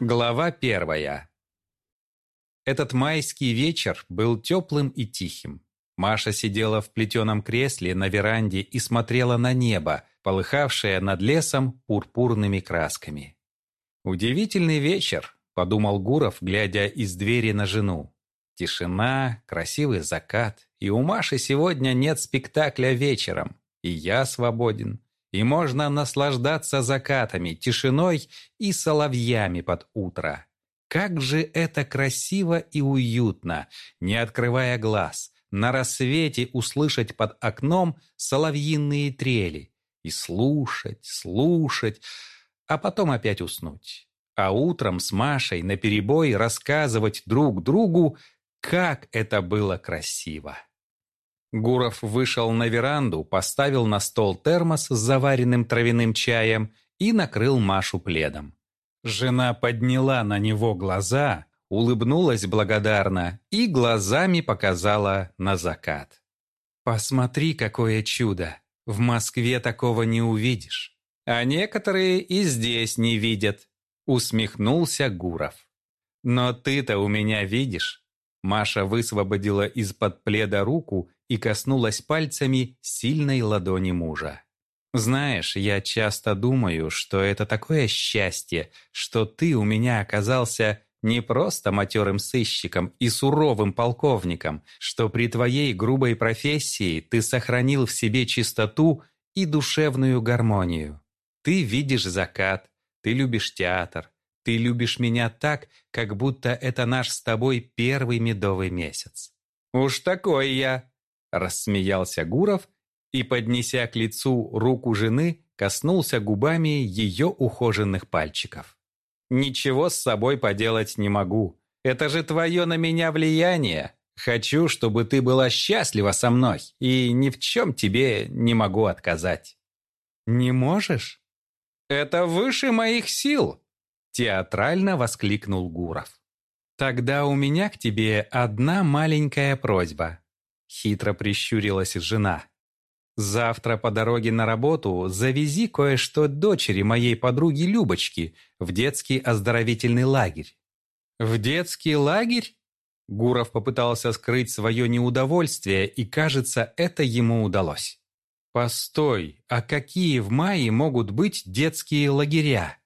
Глава первая. Этот майский вечер был теплым и тихим. Маша сидела в плетеном кресле на веранде и смотрела на небо, полыхавшее над лесом пурпурными красками. «Удивительный вечер», — подумал Гуров, глядя из двери на жену. «Тишина, красивый закат, и у Маши сегодня нет спектакля вечером, и я свободен, и можно наслаждаться закатами, тишиной и соловьями под утро. Как же это красиво и уютно, не открывая глаз, на рассвете услышать под окном соловьиные трели и слушать, слушать, а потом опять уснуть. А утром с Машей наперебой рассказывать друг другу, как это было красиво. Гуров вышел на веранду, поставил на стол термос с заваренным травяным чаем и накрыл Машу пледом. Жена подняла на него глаза, улыбнулась благодарно и глазами показала на закат. «Посмотри, какое чудо! В Москве такого не увидишь. А некоторые и здесь не видят», — усмехнулся Гуров. «Но ты-то у меня видишь». Маша высвободила из-под пледа руку и коснулась пальцами сильной ладони мужа. «Знаешь, я часто думаю, что это такое счастье, что ты у меня оказался не просто матерым сыщиком и суровым полковником, что при твоей грубой профессии ты сохранил в себе чистоту и душевную гармонию. Ты видишь закат, ты любишь театр, ты любишь меня так, как будто это наш с тобой первый медовый месяц. Уж такой я, Рассмеялся Гуров и, поднеся к лицу руку жены, коснулся губами ее ухоженных пальчиков. «Ничего с собой поделать не могу. Это же твое на меня влияние. Хочу, чтобы ты была счастлива со мной, и ни в чем тебе не могу отказать». «Не можешь?» «Это выше моих сил!» Театрально воскликнул Гуров. «Тогда у меня к тебе одна маленькая просьба. Хитро прищурилась жена. «Завтра по дороге на работу завези кое-что дочери моей подруги Любочки в детский оздоровительный лагерь». «В детский лагерь?» Гуров попытался скрыть свое неудовольствие, и, кажется, это ему удалось. «Постой, а какие в мае могут быть детские лагеря?»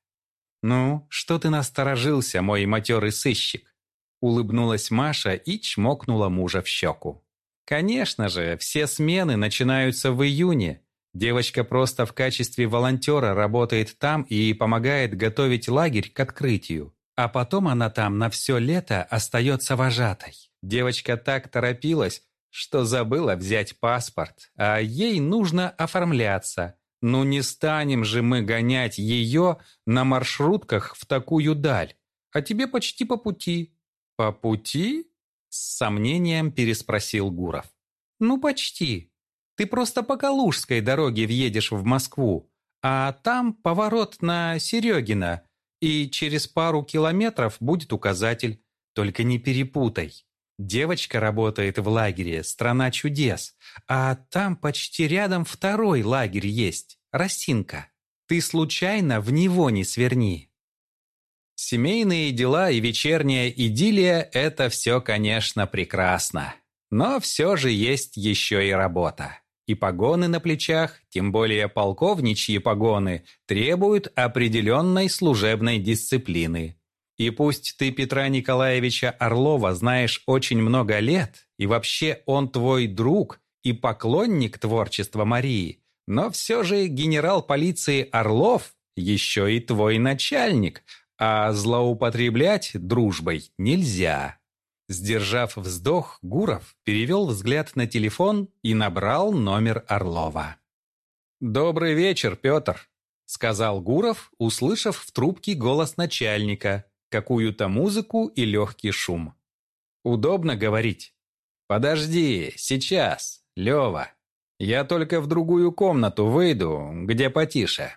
«Ну, что ты насторожился, мой матерый сыщик?» Улыбнулась Маша и чмокнула мужа в щеку. Конечно же, все смены начинаются в июне. Девочка просто в качестве волонтера работает там и помогает готовить лагерь к открытию. А потом она там на все лето остается вожатой. Девочка так торопилась, что забыла взять паспорт, а ей нужно оформляться. Ну не станем же мы гонять ее на маршрутках в такую даль. А тебе почти по пути. По пути? С сомнением переспросил Гуров. «Ну, почти. Ты просто по Калужской дороге въедешь в Москву, а там поворот на Серегина, и через пару километров будет указатель. Только не перепутай. Девочка работает в лагере «Страна чудес», а там почти рядом второй лагерь есть, Росинка. Ты случайно в него не сверни. Семейные дела и вечерняя идиллия – это все, конечно, прекрасно. Но все же есть еще и работа. И погоны на плечах, тем более полковничьи погоны, требуют определенной служебной дисциплины. И пусть ты Петра Николаевича Орлова знаешь очень много лет, и вообще он твой друг и поклонник творчества Марии, но все же генерал полиции Орлов еще и твой начальник – а злоупотреблять дружбой нельзя. Сдержав вздох, Гуров перевел взгляд на телефон и набрал номер Орлова. «Добрый вечер, Петр», — сказал Гуров, услышав в трубке голос начальника, какую-то музыку и легкий шум. «Удобно говорить?» «Подожди, сейчас, Лева. Я только в другую комнату выйду, где потише.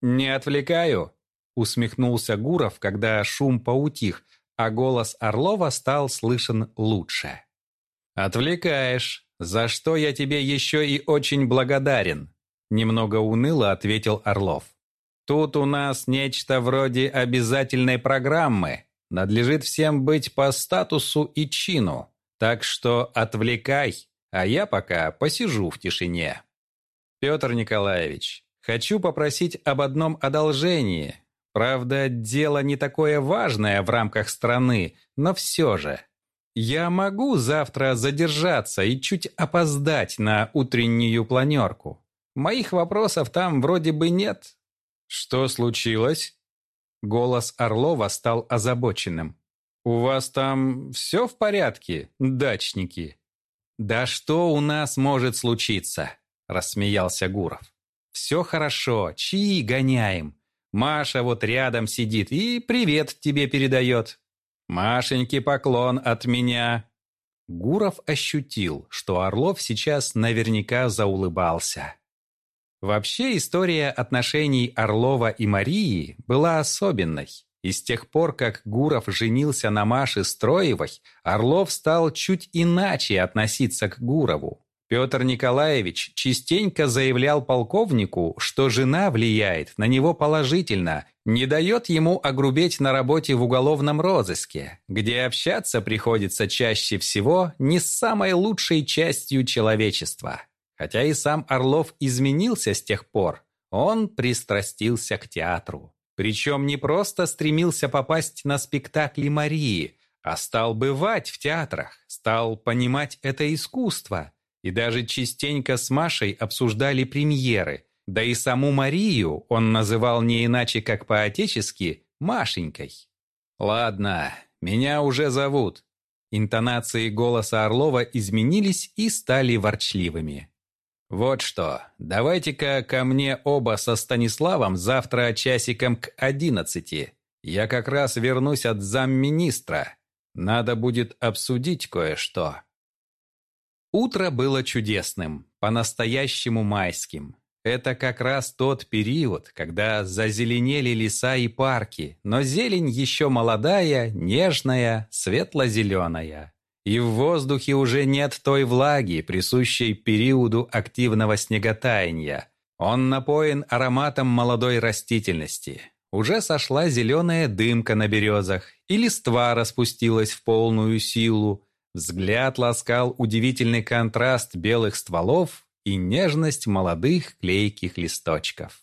Не отвлекаю?» Усмехнулся Гуров, когда шум поутих, а голос Орлова стал слышен лучше. «Отвлекаешь, за что я тебе еще и очень благодарен», немного уныло ответил Орлов. Тут у нас нечто вроде обязательной программы. Надлежит всем быть по статусу и чину. Так что отвлекай, а я пока посижу в тишине. Петр Николаевич, хочу попросить об одном одолжении. Правда, дело не такое важное в рамках страны, но все же. Я могу завтра задержаться и чуть опоздать на утреннюю планерку. Моих вопросов там вроде бы нет. Что случилось? Голос Орлова стал озабоченным. «У вас там все в порядке, дачники?» «Да что у нас может случиться?» – рассмеялся Гуров. «Все хорошо, чьи гоняем. Маша вот рядом сидит и привет тебе передает. Машеньке поклон от меня». Гуров ощутил, что Орлов сейчас наверняка заулыбался. Вообще история отношений Орлова и Марии была особенной. И с тех пор, как Гуров женился на Маше Строевой, Орлов стал чуть иначе относиться к Гурову. Петр Николаевич частенько заявлял полковнику, что жена влияет на него положительно, не дает ему огрубеть на работе в уголовном розыске, где общаться приходится чаще всего не с самой лучшей частью человечества. Хотя и сам Орлов изменился с тех пор, он пристрастился к театру. Причем не просто стремился попасть на спектакли Марии, а стал бывать в театрах, стал понимать это искусство – и даже частенько с Машей обсуждали премьеры, да и саму Марию он называл не иначе, как по-отечески, Машенькой. «Ладно, меня уже зовут». Интонации голоса Орлова изменились и стали ворчливыми. «Вот что, давайте-ка ко мне оба со Станиславом завтра часиком к одиннадцати. Я как раз вернусь от замминистра. Надо будет обсудить кое-что». Утро было чудесным, по-настоящему майским. Это как раз тот период, когда зазеленели леса и парки, но зелень еще молодая, нежная, светло-зеленая. И в воздухе уже нет той влаги, присущей периоду активного снеготаяния. Он напоен ароматом молодой растительности. Уже сошла зеленая дымка на березах, и листва распустилась в полную силу, Взгляд ласкал удивительный контраст белых стволов и нежность молодых клейких листочков.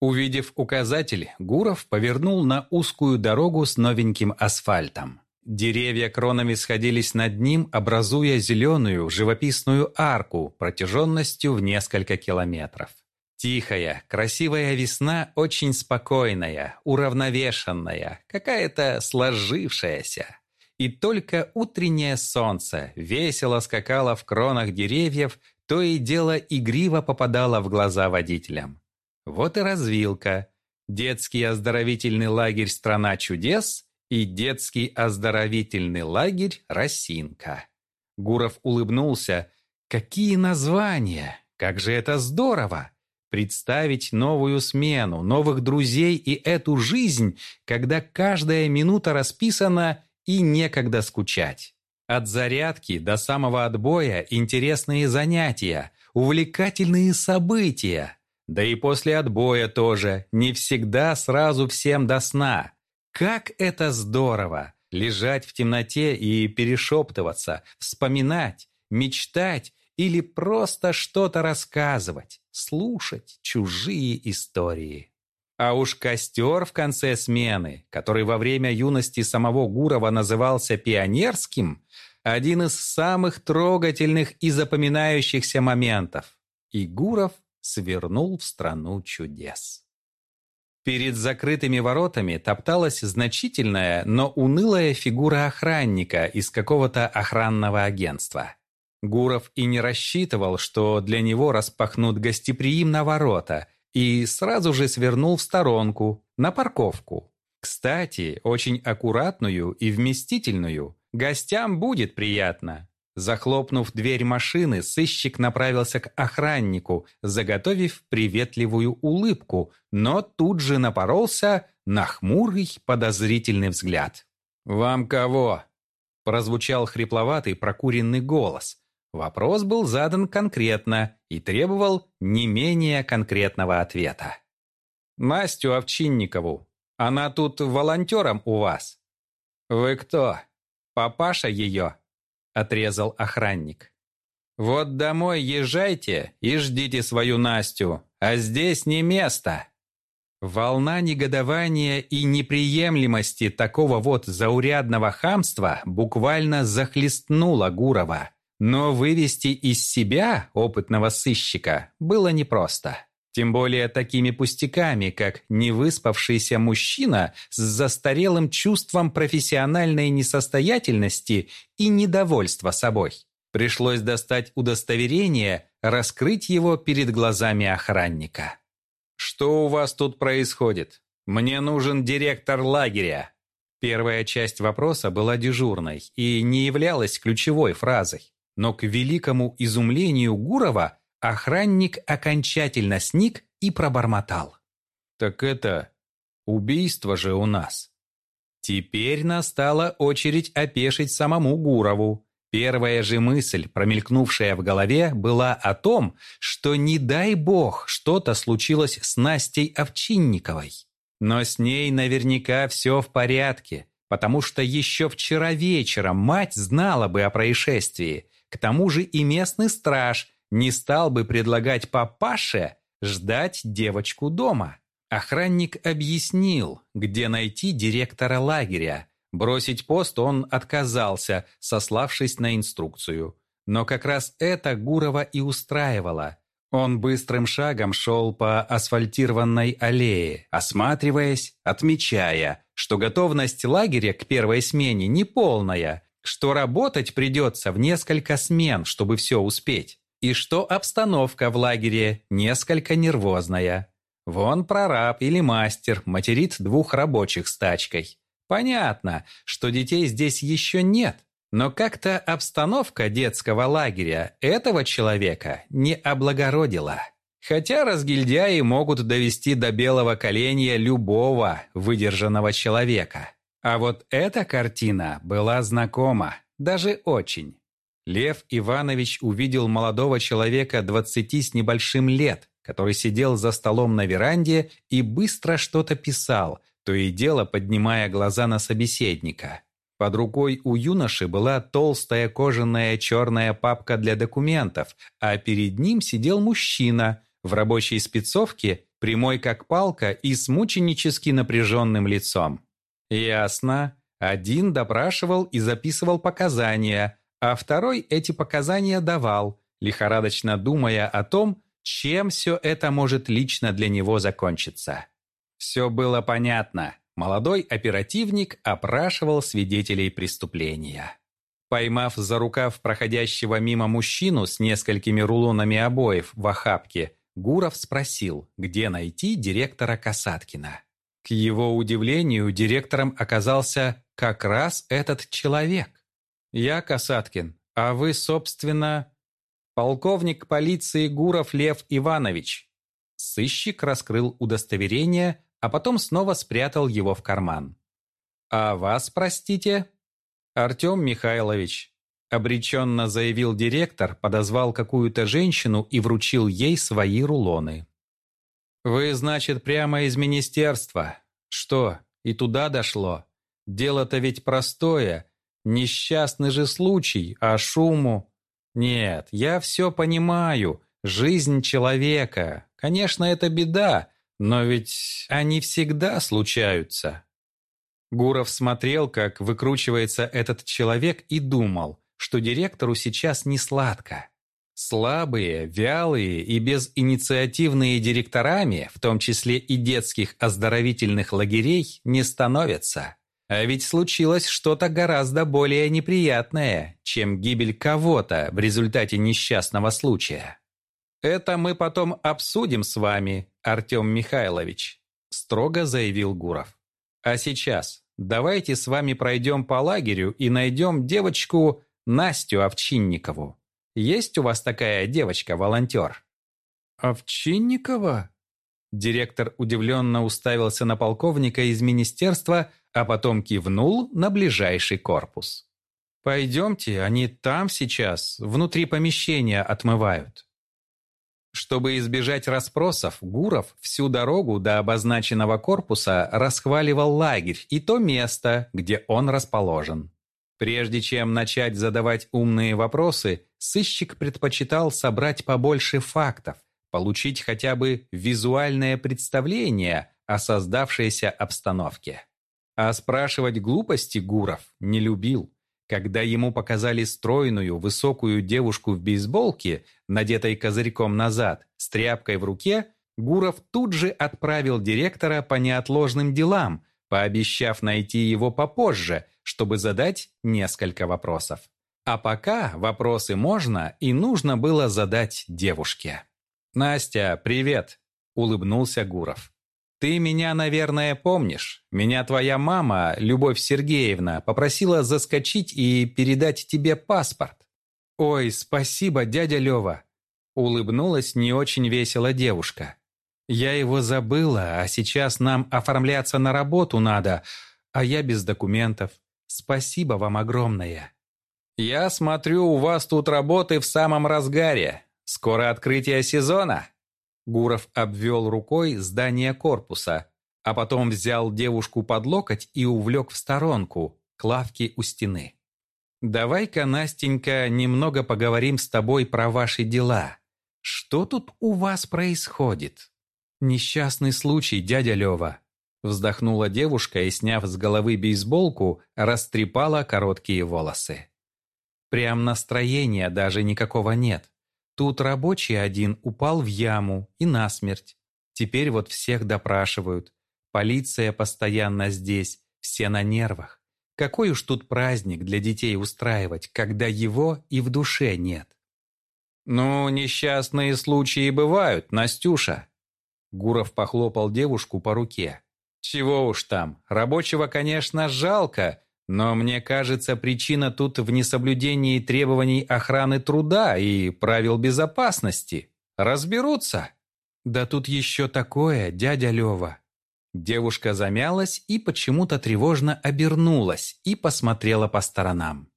Увидев указатель, Гуров повернул на узкую дорогу с новеньким асфальтом. Деревья кронами сходились над ним, образуя зеленую живописную арку протяженностью в несколько километров. Тихая, красивая весна очень спокойная, уравновешенная, какая-то сложившаяся. И только утреннее солнце весело скакало в кронах деревьев, то и дело игриво попадало в глаза водителям. Вот и развилка. Детский оздоровительный лагерь «Страна чудес» и детский оздоровительный лагерь «Росинка». Гуров улыбнулся. «Какие названия! Как же это здорово! Представить новую смену, новых друзей и эту жизнь, когда каждая минута расписана и некогда скучать. От зарядки до самого отбоя интересные занятия, увлекательные события. Да и после отбоя тоже, не всегда сразу всем до сна. Как это здорово! Лежать в темноте и перешептываться, вспоминать, мечтать или просто что-то рассказывать, слушать чужие истории. А уж костер в конце смены, который во время юности самого Гурова назывался пионерским, один из самых трогательных и запоминающихся моментов. И Гуров свернул в страну чудес. Перед закрытыми воротами топталась значительная, но унылая фигура охранника из какого-то охранного агентства. Гуров и не рассчитывал, что для него распахнут гостеприимно ворота – и сразу же свернул в сторонку, на парковку. Кстати, очень аккуратную и вместительную. Гостям будет приятно. Захлопнув дверь машины, сыщик направился к охраннику, заготовив приветливую улыбку, но тут же напоролся на хмурый подозрительный взгляд. «Вам кого?» – прозвучал хрипловатый прокуренный голос. Вопрос был задан конкретно и требовал не менее конкретного ответа. Настю Овчинникову. Она тут волонтером у вас». «Вы кто? Папаша ее?» – отрезал охранник. «Вот домой езжайте и ждите свою Настю, а здесь не место». Волна негодования и неприемлемости такого вот заурядного хамства буквально захлестнула Гурова. Но вывести из себя опытного сыщика было непросто. Тем более такими пустяками, как невыспавшийся мужчина с застарелым чувством профессиональной несостоятельности и недовольства собой. Пришлось достать удостоверение, раскрыть его перед глазами охранника. «Что у вас тут происходит? Мне нужен директор лагеря». Первая часть вопроса была дежурной и не являлась ключевой фразой. Но к великому изумлению Гурова Охранник окончательно сник и пробормотал. «Так это убийство же у нас». Теперь настала очередь опешить самому Гурову. Первая же мысль, промелькнувшая в голове, была о том, что не дай бог что-то случилось с Настей Овчинниковой. Но с ней наверняка все в порядке, потому что еще вчера вечером мать знала бы о происшествии. К тому же и местный страж не стал бы предлагать папаше ждать девочку дома. Охранник объяснил, где найти директора лагеря. Бросить пост он отказался, сославшись на инструкцию. Но как раз это Гурова и устраивало. Он быстрым шагом шел по асфальтированной аллее, осматриваясь, отмечая, что готовность лагеря к первой смене неполная, что работать придется в несколько смен, чтобы все успеть и что обстановка в лагере несколько нервозная. Вон прораб или мастер материт двух рабочих с тачкой. Понятно, что детей здесь еще нет, но как-то обстановка детского лагеря этого человека не облагородила. Хотя разгильдяи могут довести до белого коленя любого выдержанного человека. А вот эта картина была знакома, даже очень. Лев Иванович увидел молодого человека двадцати с небольшим лет, который сидел за столом на веранде и быстро что-то писал, то и дело поднимая глаза на собеседника. Под рукой у юноши была толстая кожаная черная папка для документов, а перед ним сидел мужчина в рабочей спецовке, прямой как палка и с мученически напряженным лицом. Ясно. Один допрашивал и записывал показания, а второй эти показания давал, лихорадочно думая о том, чем все это может лично для него закончиться. Все было понятно. Молодой оперативник опрашивал свидетелей преступления. Поймав за рукав проходящего мимо мужчину с несколькими рулонами обоев в охапке, Гуров спросил, где найти директора Касаткина. К его удивлению, директором оказался как раз этот человек. «Я Касаткин, а вы, собственно...» «Полковник полиции Гуров Лев Иванович». Сыщик раскрыл удостоверение, а потом снова спрятал его в карман. «А вас, простите?» «Артем Михайлович», — обреченно заявил директор, подозвал какую-то женщину и вручил ей свои рулоны. «Вы, значит, прямо из министерства. Что, и туда дошло? Дело-то ведь простое, Несчастный же случай, а шуму... Нет, я все понимаю. Жизнь человека. Конечно, это беда, но ведь они всегда случаются. Гуров смотрел, как выкручивается этот человек и думал, что директору сейчас не сладко. Слабые, вялые и безинициативные директорами, в том числе и детских оздоровительных лагерей, не становятся. А ведь случилось что-то гораздо более неприятное, чем гибель кого-то в результате несчастного случая. «Это мы потом обсудим с вами, Артем Михайлович», строго заявил Гуров. «А сейчас давайте с вами пройдем по лагерю и найдем девочку Настю Овчинникову. Есть у вас такая девочка-волонтер?» «Овчинникова?» Директор удивленно уставился на полковника из министерства, а потом кивнул на ближайший корпус. «Пойдемте, они там сейчас, внутри помещения отмывают». Чтобы избежать расспросов, Гуров всю дорогу до обозначенного корпуса расхваливал лагерь и то место, где он расположен. Прежде чем начать задавать умные вопросы, сыщик предпочитал собрать побольше фактов, получить хотя бы визуальное представление о создавшейся обстановке. А спрашивать глупости Гуров не любил. Когда ему показали стройную, высокую девушку в бейсболке, надетой козырьком назад, с тряпкой в руке, Гуров тут же отправил директора по неотложным делам, пообещав найти его попозже, чтобы задать несколько вопросов. А пока вопросы можно и нужно было задать девушке. «Настя, привет!» – улыбнулся Гуров. «Ты меня, наверное, помнишь. Меня твоя мама, Любовь Сергеевна, попросила заскочить и передать тебе паспорт». «Ой, спасибо, дядя Лёва!» Улыбнулась не очень весело девушка. «Я его забыла, а сейчас нам оформляться на работу надо, а я без документов. Спасибо вам огромное». «Я смотрю, у вас тут работы в самом разгаре. Скоро открытие сезона?» Гуров обвел рукой здание корпуса, а потом взял девушку под локоть и увлек в сторонку, к лавке у стены. «Давай-ка, Настенька, немного поговорим с тобой про ваши дела. Что тут у вас происходит?» «Несчастный случай, дядя Лёва», вздохнула девушка и, сняв с головы бейсболку, растрепала короткие волосы. «Прям настроения даже никакого нет. Тут рабочий один упал в яму и насмерть. Теперь вот всех допрашивают. Полиция постоянно здесь, все на нервах. Какой уж тут праздник для детей устраивать, когда его и в душе нет. «Ну, несчастные случаи бывают, Настюша». Гуров похлопал девушку по руке. «Чего уж там, рабочего, конечно, жалко, но мне кажется, причина тут в несоблюдении требований охраны труда и правил безопасности. Разберутся. Да тут еще такое, дядя Лева. Девушка замялась и почему-то тревожно обернулась и посмотрела по сторонам.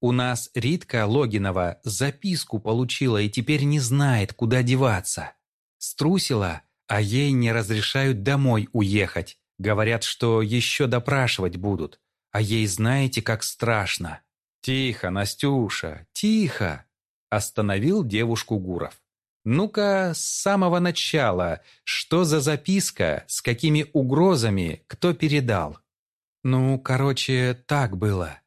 У нас Ритка Логинова записку получила и теперь не знает, куда деваться. Струсила, а ей не разрешают домой уехать. Говорят, что еще допрашивать будут. А ей знаете, как страшно. Тихо, Настюша, тихо. Остановил девушку Гуров. Ну-ка, с самого начала, что за записка, с какими угрозами, кто передал? Ну, короче, так было.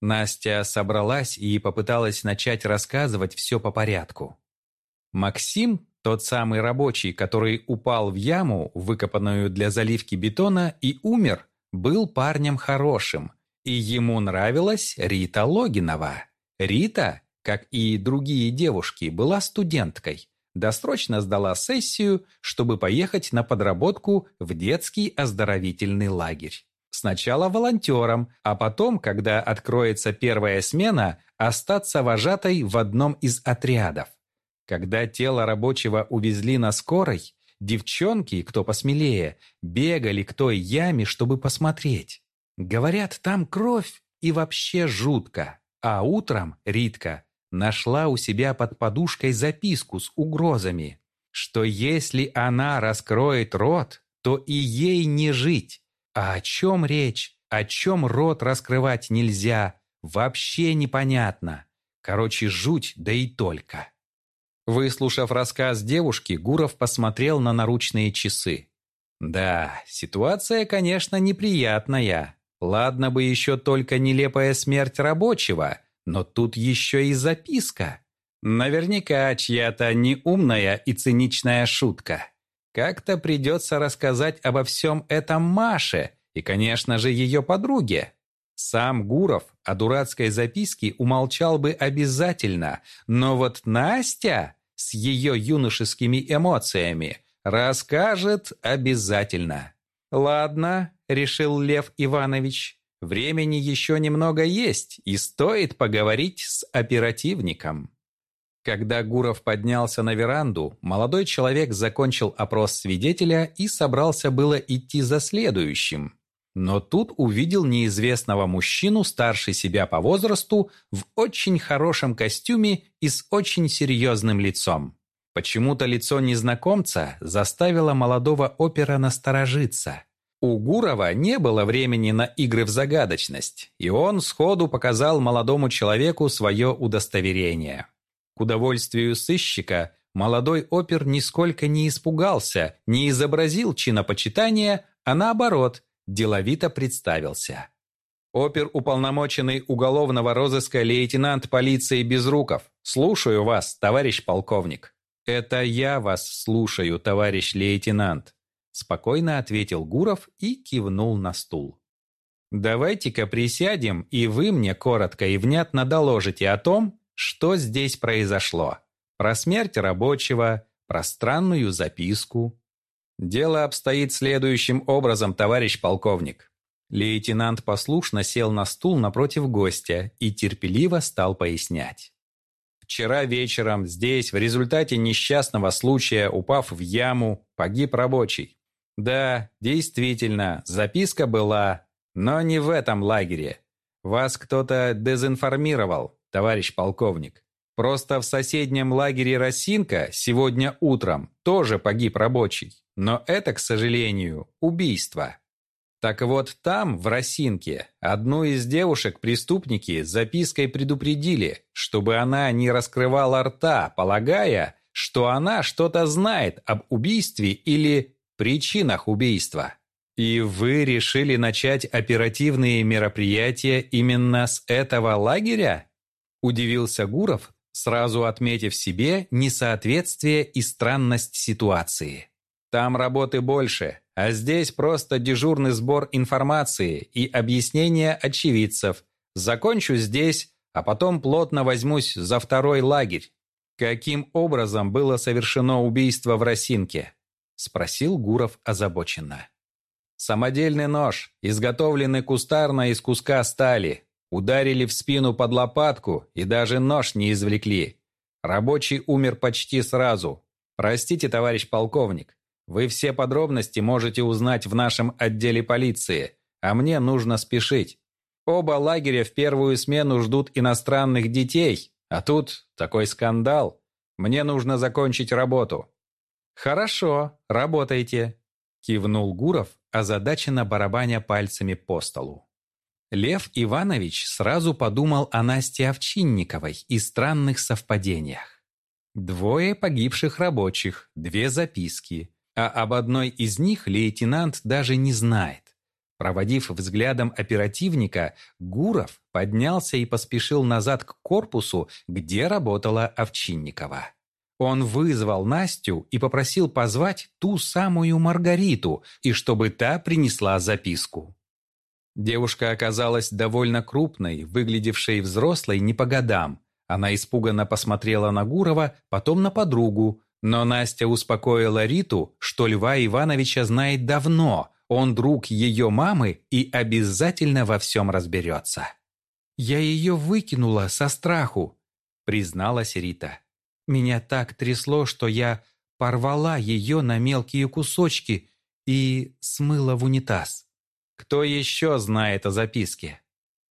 Настя собралась и попыталась начать рассказывать все по порядку. Максим, тот самый рабочий, который упал в яму, выкопанную для заливки бетона, и умер, был парнем хорошим, и ему нравилась Рита Логинова. Рита, как и другие девушки, была студенткой. Досрочно сдала сессию, чтобы поехать на подработку в детский оздоровительный лагерь. Сначала волонтером, а потом, когда откроется первая смена, остаться вожатой в одном из отрядов. Когда тело рабочего увезли на скорой, Девчонки, кто посмелее, бегали к той яме, чтобы посмотреть. Говорят, там кровь и вообще жутко. А утром Ритка нашла у себя под подушкой записку с угрозами, что если она раскроет рот, то и ей не жить. А о чем речь, о чем рот раскрывать нельзя, вообще непонятно. Короче, жуть, да и только. Выслушав рассказ девушки, Гуров посмотрел на наручные часы. Да, ситуация, конечно, неприятная. Ладно бы еще только нелепая смерть рабочего, но тут еще и записка. Наверняка чья-то неумная и циничная шутка. Как-то придется рассказать обо всем этом Маше и, конечно же, ее подруге. Сам Гуров о дурацкой записке умолчал бы обязательно, но вот Настя с ее юношескими эмоциями расскажет обязательно. «Ладно», — решил Лев Иванович, — «времени еще немного есть, и стоит поговорить с оперативником». Когда Гуров поднялся на веранду, молодой человек закончил опрос свидетеля и собрался было идти за следующим. Но тут увидел неизвестного мужчину старше себя по возрасту в очень хорошем костюме и с очень серьезным лицом. Почему-то лицо незнакомца заставило молодого опера насторожиться. У Гурова не было времени на игры в загадочность, и он сходу показал молодому человеку свое удостоверение. К удовольствию сыщика молодой опер нисколько не испугался, не изобразил чинопочитания, а наоборот, деловито представился. Опер уполномоченный уголовного розыска лейтенант полиции Безруков. Слушаю вас, товарищ полковник. «Это я вас слушаю, товарищ лейтенант», – спокойно ответил Гуров и кивнул на стул. «Давайте-ка присядем, и вы мне коротко и внятно доложите о том, что здесь произошло. Про смерть рабочего, про странную записку». «Дело обстоит следующим образом, товарищ полковник». Лейтенант послушно сел на стул напротив гостя и терпеливо стал пояснять. Вчера вечером здесь, в результате несчастного случая, упав в яму, погиб рабочий. Да, действительно, записка была, но не в этом лагере. Вас кто-то дезинформировал, товарищ полковник. Просто в соседнем лагере Росинка сегодня утром тоже погиб рабочий. Но это, к сожалению, убийство. Так вот там, в Росинке, одну из девушек преступники запиской предупредили, чтобы она не раскрывала рта, полагая, что она что-то знает об убийстве или причинах убийства. И вы решили начать оперативные мероприятия именно с этого лагеря? Удивился Гуров, сразу отметив себе несоответствие и странность ситуации. Там работы больше, а здесь просто дежурный сбор информации и объяснения очевидцев. Закончу здесь, а потом плотно возьмусь за второй лагерь. Каким образом было совершено убийство в Росинке? Спросил Гуров озабоченно. Самодельный нож, изготовленный кустарно из куска стали. Ударили в спину под лопатку и даже нож не извлекли. Рабочий умер почти сразу. Простите, товарищ полковник, вы все подробности можете узнать в нашем отделе полиции, а мне нужно спешить. Оба лагеря в первую смену ждут иностранных детей, а тут такой скандал. Мне нужно закончить работу». «Хорошо, работайте», – кивнул Гуров, озадаченно барабаня пальцами по столу. Лев Иванович сразу подумал о Насте Овчинниковой и странных совпадениях. Двое погибших рабочих, две записки, а об одной из них лейтенант даже не знает. Проводив взглядом оперативника, Гуров поднялся и поспешил назад к корпусу, где работала Овчинникова. Он вызвал Настю и попросил позвать ту самую Маргариту, и чтобы та принесла записку. Девушка оказалась довольно крупной, выглядевшей взрослой не по годам. Она испуганно посмотрела на Гурова, потом на подругу, но Настя успокоила Риту, что Льва Ивановича знает давно, он друг ее мамы и обязательно во всем разберется. «Я ее выкинула со страху», — призналась Рита. «Меня так трясло, что я порвала ее на мелкие кусочки и смыла в унитаз. Кто еще знает о записке?»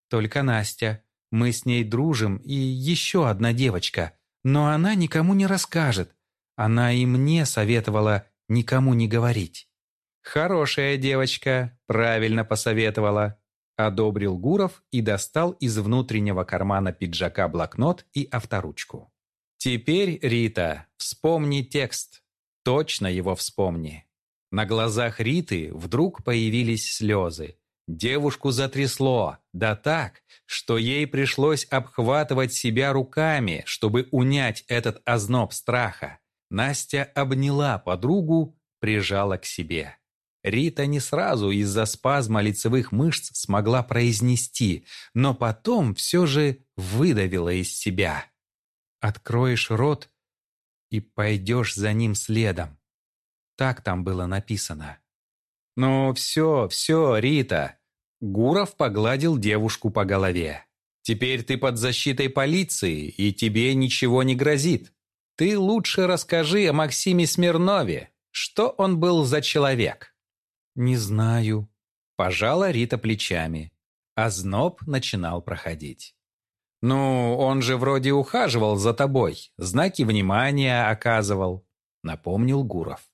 «Только Настя. Мы с ней дружим и еще одна девочка, но она никому не расскажет. Она и мне советовала никому не говорить. «Хорошая девочка, правильно посоветовала», – одобрил Гуров и достал из внутреннего кармана пиджака блокнот и авторучку. «Теперь, Рита, вспомни текст. Точно его вспомни». На глазах Риты вдруг появились слезы. Девушку затрясло, да так, что ей пришлось обхватывать себя руками, чтобы унять этот озноб страха. Настя обняла подругу, прижала к себе. Рита не сразу из-за спазма лицевых мышц смогла произнести, но потом все же выдавила из себя. «Откроешь рот и пойдешь за ним следом». Так там было написано. «Ну все, все, Рита!» Гуров погладил девушку по голове. «Теперь ты под защитой полиции, и тебе ничего не грозит. Ты лучше расскажи о Максиме Смирнове. Что он был за человек?» «Не знаю», – пожала Рита плечами. А зноб начинал проходить. «Ну, он же вроде ухаживал за тобой, знаки внимания оказывал», — напомнил Гуров.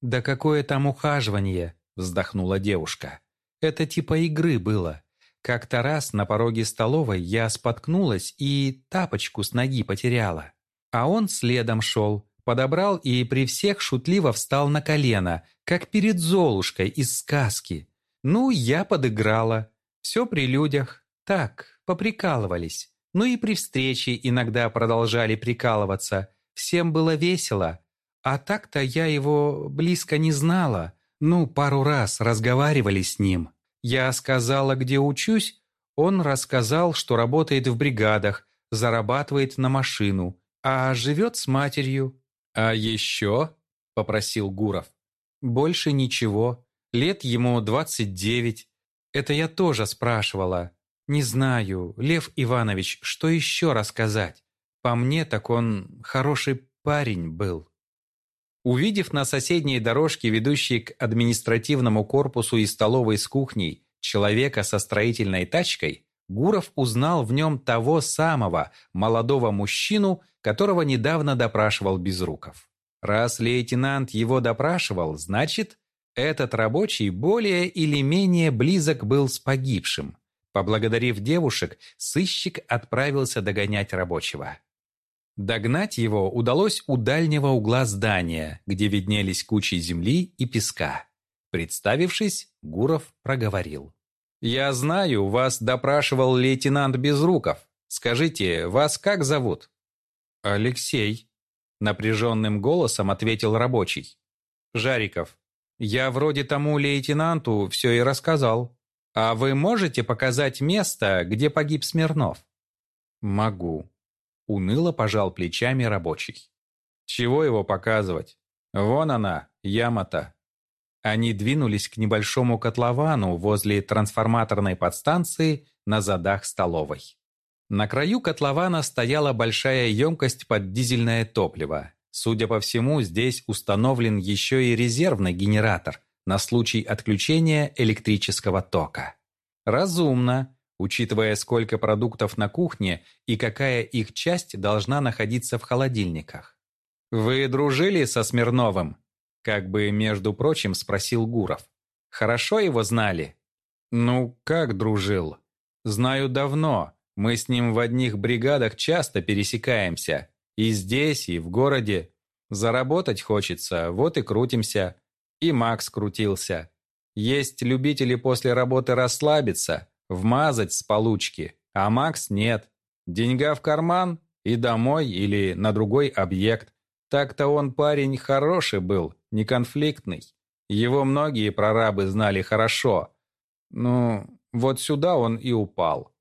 «Да какое там ухаживание?» — вздохнула девушка. «Это типа игры было. Как-то раз на пороге столовой я споткнулась и тапочку с ноги потеряла. А он следом шел, подобрал и при всех шутливо встал на колено, как перед Золушкой из сказки. Ну, я подыграла. Все при людях. Так, поприкалывались. Ну и при встрече иногда продолжали прикалываться. Всем было весело. А так-то я его близко не знала. Ну, пару раз разговаривали с ним. Я сказала, где учусь. Он рассказал, что работает в бригадах, зарабатывает на машину, а живет с матерью. «А еще?» – попросил Гуров. «Больше ничего. Лет ему двадцать девять. Это я тоже спрашивала. Не знаю, Лев Иванович, что еще рассказать? По мне, так он хороший парень был». Увидев на соседней дорожке, ведущей к административному корпусу и столовой с кухней, человека со строительной тачкой, Гуров узнал в нем того самого молодого мужчину, которого недавно допрашивал Безруков. Раз лейтенант его допрашивал, значит, этот рабочий более или менее близок был с погибшим. Поблагодарив девушек, сыщик отправился догонять рабочего. Догнать его удалось у дальнего угла здания, где виднелись кучи земли и песка. Представившись, Гуров проговорил. «Я знаю, вас допрашивал лейтенант Безруков. Скажите, вас как зовут?» «Алексей», — напряженным голосом ответил рабочий. «Жариков, я вроде тому лейтенанту все и рассказал. А вы можете показать место, где погиб Смирнов?» «Могу», — уныло пожал плечами рабочий. «Чего его показывать? Вон она, яма-то». Они двинулись к небольшому котловану возле трансформаторной подстанции на задах столовой. На краю котлована стояла большая емкость под дизельное топливо. Судя по всему, здесь установлен еще и резервный генератор на случай отключения электрического тока. Разумно, учитывая, сколько продуктов на кухне и какая их часть должна находиться в холодильниках. «Вы дружили со Смирновым?» Как бы, между прочим, спросил Гуров. «Хорошо его знали?» «Ну, как дружил?» «Знаю давно, мы с ним в одних бригадах часто пересекаемся. И здесь, и в городе. Заработать хочется, вот и крутимся. И Макс крутился. Есть любители после работы расслабиться, вмазать с получки, а Макс нет. Деньга в карман и домой или на другой объект. Так-то он парень хороший был, не конфликтный. Его многие прорабы знали хорошо. Ну, вот сюда он и упал.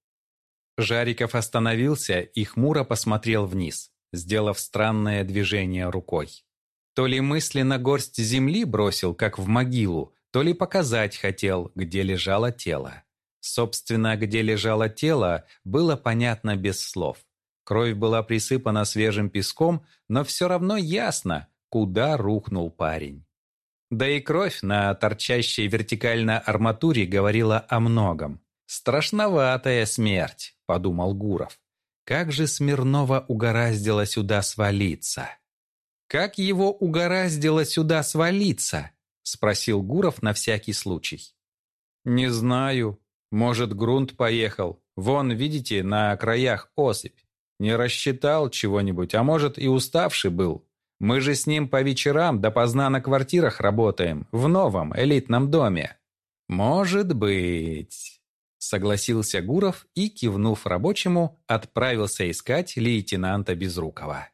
Жариков остановился и хмуро посмотрел вниз, сделав странное движение рукой. То ли мысленно горсть земли бросил, как в могилу, то ли показать хотел, где лежало тело. Собственно, где лежало тело, было понятно без слов. Кровь была присыпана свежим песком, но все равно ясно, куда рухнул парень. Да и кровь на торчащей вертикально арматуре говорила о многом. «Страшноватая смерть», — подумал Гуров. «Как же Смирнова угораздило сюда свалиться?» «Как его угораздило сюда свалиться?» — спросил Гуров на всякий случай. «Не знаю. Может, грунт поехал. Вон, видите, на краях осыпь. Не рассчитал чего-нибудь, а может, и уставший был. Мы же с ним по вечерам допоздна на квартирах работаем, в новом элитном доме». «Может быть...» Согласился Гуров и, кивнув рабочему, отправился искать лейтенанта Безрукова.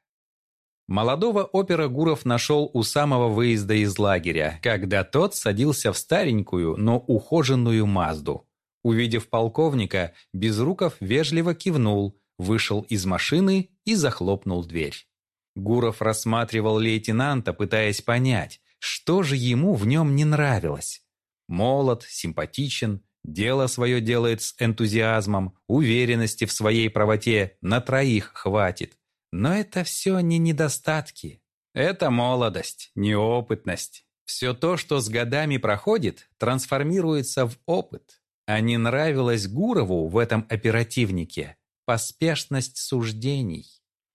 Молодого опера Гуров нашел у самого выезда из лагеря, когда тот садился в старенькую, но ухоженную Мазду. Увидев полковника, Безруков вежливо кивнул, вышел из машины и захлопнул дверь. Гуров рассматривал лейтенанта, пытаясь понять, что же ему в нем не нравилось. Молод, симпатичен, Дело свое делает с энтузиазмом, уверенности в своей правоте на троих хватит. Но это все не недостатки. Это молодость, неопытность. Все то, что с годами проходит, трансформируется в опыт. А не нравилось Гурову в этом оперативнике. поспешность суждений.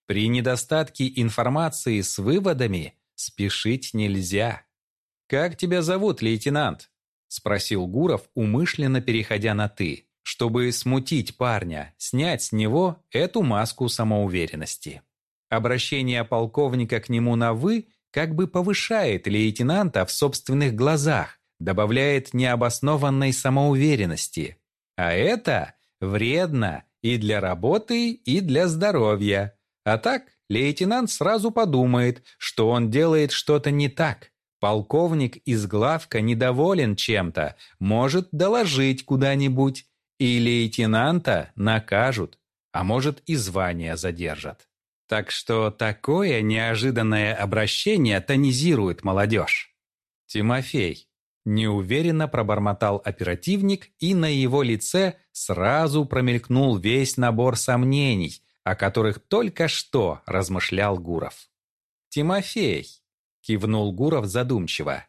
При недостатке информации с выводами спешить нельзя. «Как тебя зовут, лейтенант?» – спросил Гуров, умышленно переходя на «ты», чтобы смутить парня, снять с него эту маску самоуверенности. Обращение полковника к нему на «вы» как бы повышает лейтенанта в собственных глазах, добавляет необоснованной самоуверенности. А это вредно и для работы, и для здоровья. А так лейтенант сразу подумает, что он делает что-то не так. Полковник из главка недоволен чем-то, может доложить куда-нибудь, и лейтенанта накажут, а может и звание задержат. Так что такое неожиданное обращение тонизирует молодежь. Тимофей. Неуверенно пробормотал оперативник, и на его лице сразу промелькнул весь набор сомнений, о которых только что размышлял Гуров. «Тимофей», — кивнул Гуров задумчиво.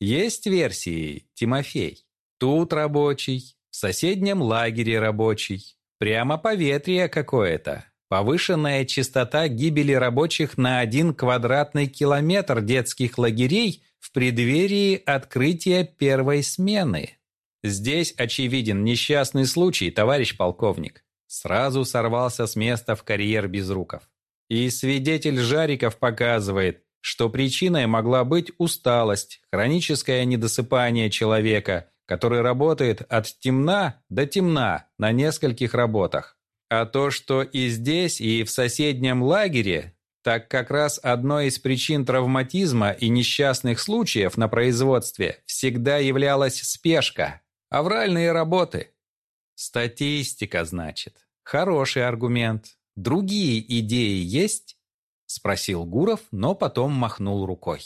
«Есть версии, Тимофей. Тут рабочий, в соседнем лагере рабочий. Прямо поветрие какое-то. Повышенная частота гибели рабочих на один квадратный километр детских лагерей в преддверии открытия первой смены. Здесь очевиден несчастный случай, товарищ полковник. Сразу сорвался с места в карьер Безруков. И свидетель Жариков показывает, что причиной могла быть усталость, хроническое недосыпание человека, который работает от темна до темна на нескольких работах. А то, что и здесь, и в соседнем лагере, так как раз одной из причин травматизма и несчастных случаев на производстве всегда являлась спешка, авральные работы. Статистика, значит. Хороший аргумент. Другие идеи есть? Спросил Гуров, но потом махнул рукой.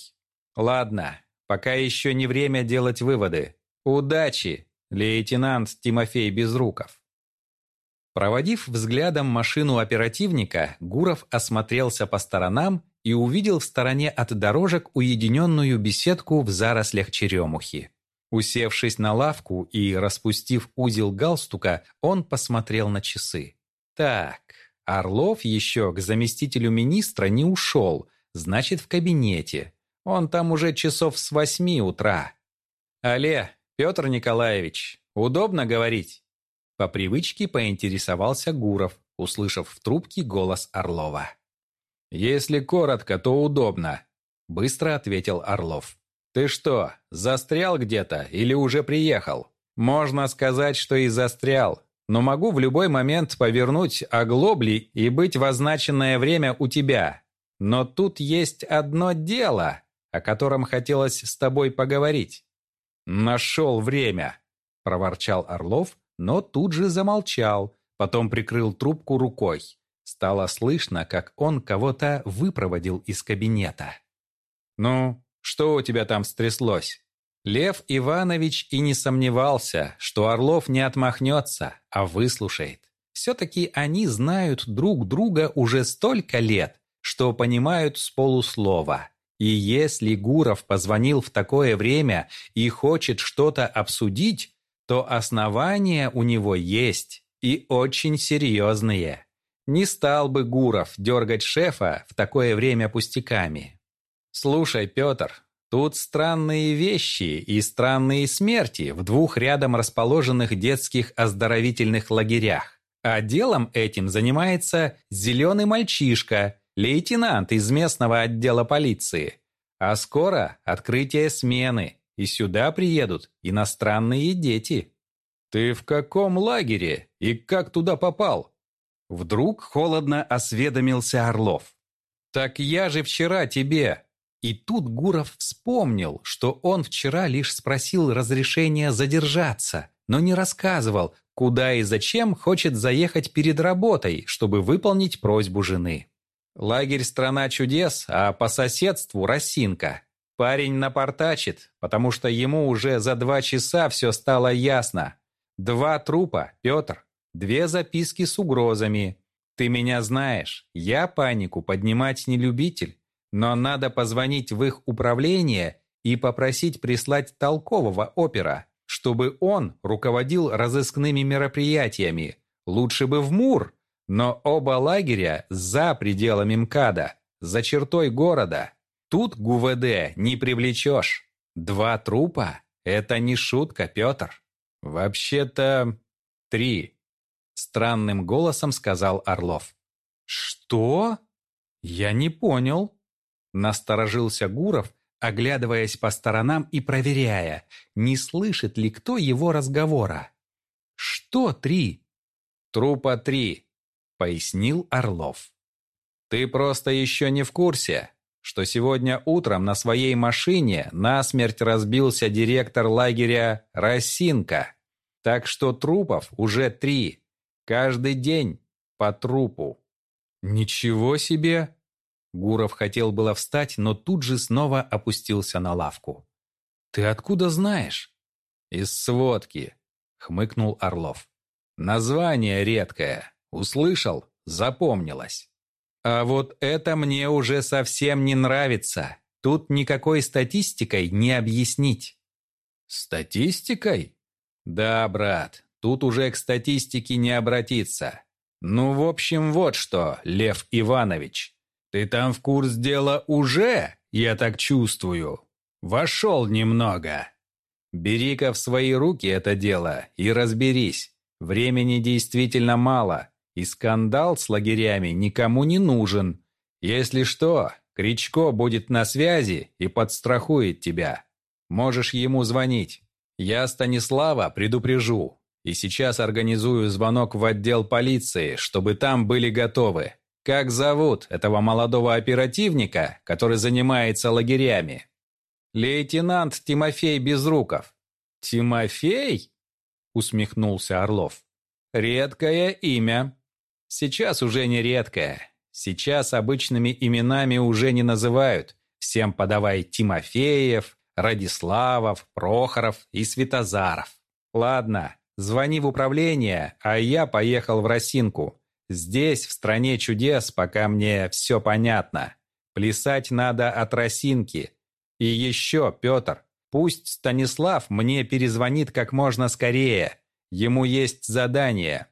Ладно, пока еще не время делать выводы. Удачи, лейтенант Тимофей Безруков. Проводив взглядом машину оперативника, Гуров осмотрелся по сторонам и увидел в стороне от дорожек уединенную беседку в зарослях черемухи. Усевшись на лавку и распустив узел галстука, он посмотрел на часы. Так, Орлов еще к заместителю министра не ушел, значит, в кабинете. Он там уже часов с восьми утра. «Алле, Петр Николаевич, удобно говорить?» По привычке поинтересовался Гуров, услышав в трубке голос Орлова. «Если коротко, то удобно», – быстро ответил Орлов. «Ты что, застрял где-то или уже приехал?» «Можно сказать, что и застрял, но могу в любой момент повернуть оглобли и быть в означенное время у тебя. Но тут есть одно дело, о котором хотелось с тобой поговорить». «Нашел время», – проворчал Орлов, но тут же замолчал, потом прикрыл трубку рукой. Стало слышно, как он кого-то выпроводил из кабинета. «Ну, что у тебя там стряслось?» Лев Иванович и не сомневался, что Орлов не отмахнется, а выслушает. Все-таки они знают друг друга уже столько лет, что понимают с полуслова. И если Гуров позвонил в такое время и хочет что-то обсудить, то основания у него есть и очень серьезные. Не стал бы Гуров дергать шефа в такое время пустяками. «Слушай, Петр, тут странные вещи и странные смерти в двух рядом расположенных детских оздоровительных лагерях. А делом этим занимается зеленый мальчишка, лейтенант из местного отдела полиции. А скоро открытие смены, и сюда приедут иностранные дети. Ты в каком лагере и как туда попал? Вдруг холодно осведомился Орлов. Так я же вчера тебе. И тут Гуров вспомнил, что он вчера лишь спросил разрешения задержаться, но не рассказывал, куда и зачем хочет заехать перед работой, чтобы выполнить просьбу жены. Лагерь «Страна чудес», а по соседству «Росинка». Парень напортачит, потому что ему уже за два часа все стало ясно. Два трупа, Петр, две записки с угрозами. Ты меня знаешь, я панику поднимать не любитель, но надо позвонить в их управление и попросить прислать толкового опера, чтобы он руководил разыскными мероприятиями. Лучше бы в МУР, Но оба лагеря за пределами МКАДа, за чертой города. Тут ГУВД не привлечешь. Два трупа — это не шутка, Петр. Вообще-то три. Странным голосом сказал Орлов. Что? Я не понял. Насторожился Гуров, оглядываясь по сторонам и проверяя, не слышит ли кто его разговора. «Что три?» «Трупа три», — пояснил Орлов. «Ты просто еще не в курсе, что сегодня утром на своей машине насмерть разбился директор лагеря Росинка. Так что трупов уже три. Каждый день по трупу». «Ничего себе!» Гуров хотел было встать, но тут же снова опустился на лавку. «Ты откуда знаешь?» «Из сводки», — хмыкнул Орлов. «Название редкое. Услышал? Запомнилось. А вот это мне уже совсем не нравится. Тут никакой статистикой не объяснить». «Статистикой?» «Да, брат, тут уже к статистике не обратиться. Ну, в общем, вот что, Лев Иванович. Ты там в курс дела уже, я так чувствую. Вошел немного. Бери-ка в свои руки это дело и разберись. Времени действительно мало, и скандал с лагерями никому не нужен. Если что, Кричко будет на связи и подстрахует тебя. Можешь ему звонить. Я Станислава предупрежу. И сейчас организую звонок в отдел полиции, чтобы там были готовы. Как зовут этого молодого оперативника, который занимается лагерями? Лейтенант Тимофей Безруков. Тимофей? Усмехнулся Орлов. Редкое имя. Сейчас уже не редкое. Сейчас обычными именами уже не называют. Всем подавай Тимофеев, Радиславов, Прохоров и Светозаров. Ладно, звони в управление, а я поехал в Росинку. Здесь, в стране чудес, пока мне все понятно. Плясать надо от росинки. И еще, Петр, пусть Станислав мне перезвонит как можно скорее. Ему есть задание.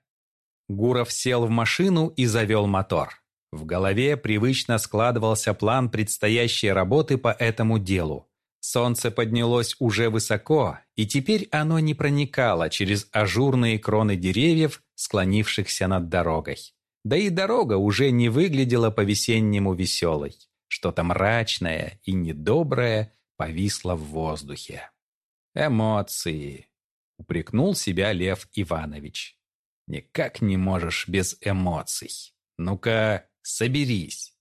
Гуров сел в машину и завел мотор. В голове привычно складывался план предстоящей работы по этому делу. Солнце поднялось уже высоко, и теперь оно не проникало через ажурные кроны деревьев, склонившихся над дорогой. Да и дорога уже не выглядела по-весеннему веселой. Что-то мрачное и недоброе повисло в воздухе. «Эмоции», — упрекнул себя Лев Иванович. «Никак не можешь без эмоций. Ну-ка, соберись».